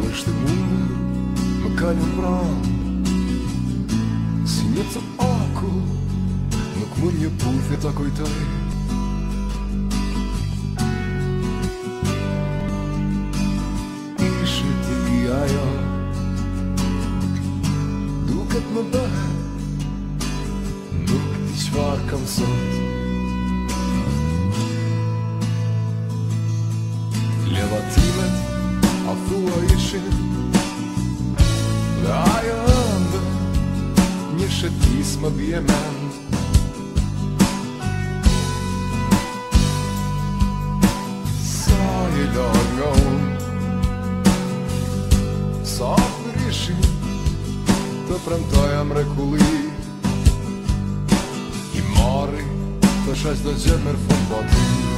малыш, ты мой, Макалин Бран. Синица оку, ну к мне пульфе такой тай. Ишити гиая, дукат мабая, ну к дичваркам сот. Nisë më bje men Sa një dar nga unë Sa përri shimë Të premtojam reku I mori të sheshtë në gjemër fën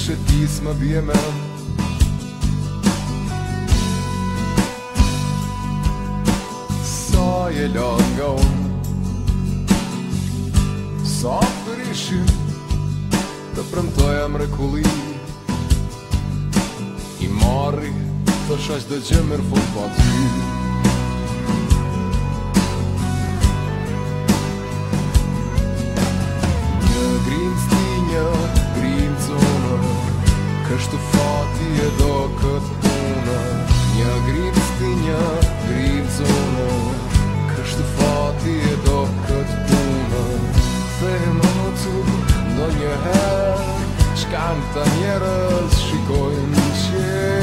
shë tisë më bje me Sa je lënë nga unë Sa të rishim Të prëmtoj më mrekulli I marri Të shash dhe gjemër fërpatë po Sa të rishim është fati e do këtë punë Një gripës t'i një gripës o në Kështë fati e do këtë punë Dhe e më në të në një herë Shka në të njërës shikojnë në qërë